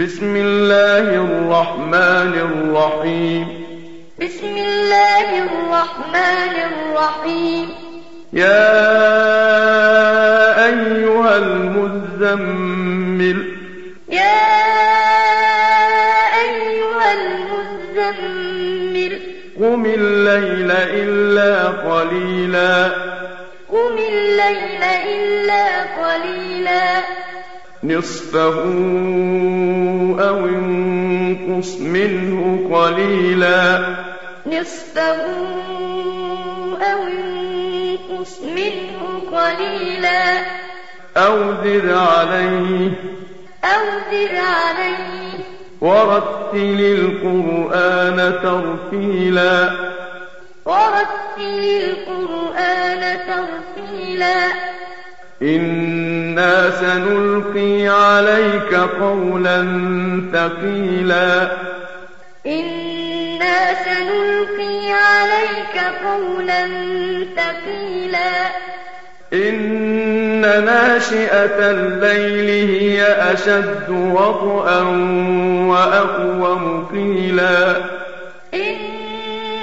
بسم الله الرحمن الرحيم. بسم الله الرحمن الرحيم. يا أيها المزمل. يا أيها المزمل. قم الليل إلا قليلا. قم الليل إلا قليلا. نصفه أو انقص منه قليلا. نصفه أو انقص منه قليلا. أو زد عليه. أو زد عليه. ورتل القرآن ترتيلا. ورتل القرآن ترتيلا. إنا سنلقي عليك قولا ثقيلا إنا سنلقي عليك قولا ثقيلا إن ناشئة الليل هي أشد وطئا وأقوم قيلا إن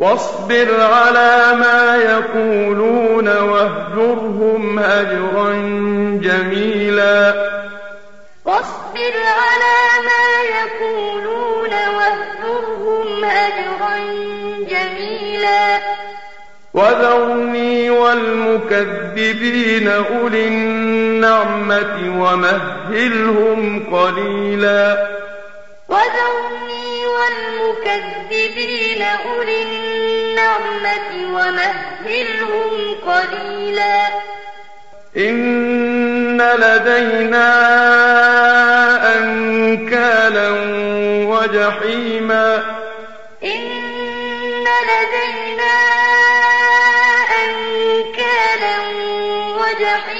واصبر على ما يقولون واهجرهم هجرا جميلا. واصبر على ما يقولون واهجرهم هجرا جميلا. وذرني والمكذبين أولي النعمة ومهلهم قليلا. وذرني والمكذبين أولي النعمة ومهلهم قليلا. إن لدينا أنكالا وجحيما. إن لدينا أنكالا وجحيما.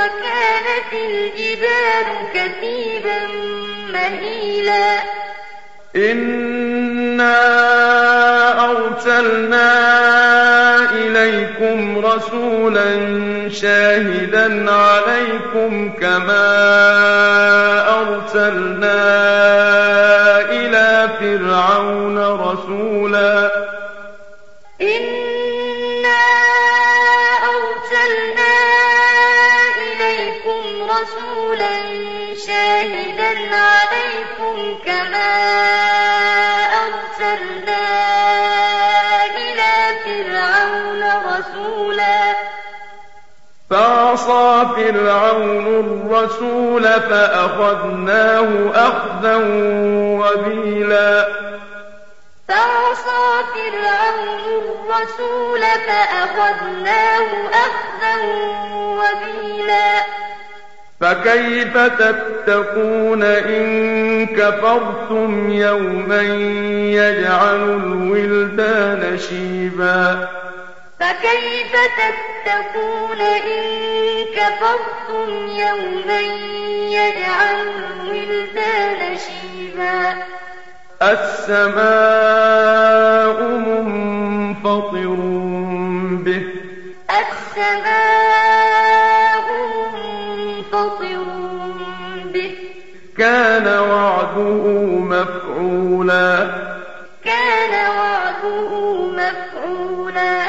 وكانت الجبال كثيبا مهيلا. إنا أرسلنا إليكم رسولا شاهدا عليكم كما أرسلنا شاهدا عليكم كما أرسلنا إلى فرعون رسولا. فعصى فرعون الرسول فأخذناه أخذا وبيلا. فعصى فرعون الرسول فأخذناه أخذا وبيلا. فكيف تتقون إن كفرتم يوما يجعل الولدان شيبا؟ فكيف تتقون إن كفرتم يوما يجعل الولدان شيبا؟ السماء منفطر به. السماء كان وعده مفعولا. كان وعده مفعولا.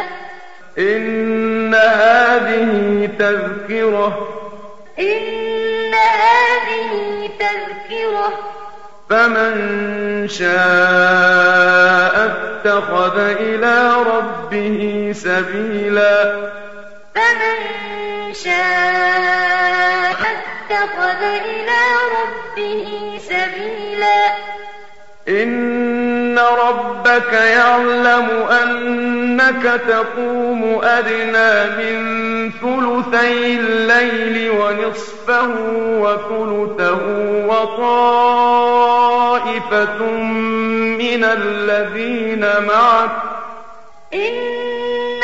إن هذه تذكرة. إن هذه تذكرة. فمن شاء اتخذ إلى ربه سبيلا. فمن شاء اتخذ إلى ربه سبيلا. إن ربك يعلم أنك تقوم أدنى من ثلثي الليل ونصفه وثلثه وطائفة من الذين معك. إن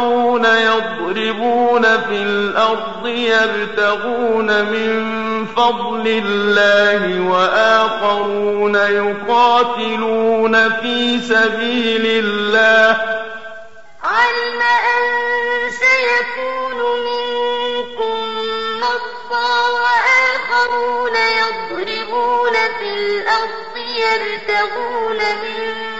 وآخرون يضربون في الأرض يبتغون من فضل الله وآخرون يقاتلون في سبيل الله علم أن سيكون منكم مرضى وآخرون يضربون في الأرض يبتغون من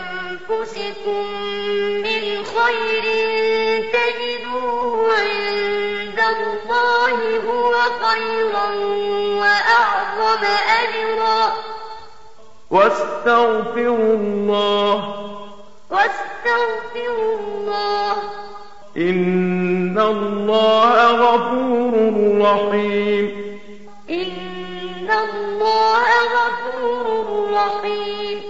من خير تجدوه عند الله هو خيرا وأعظم أجرا. واستغفروا الله. واستغفروا الله. إن الله غفور رحيم. إن الله غفور رحيم.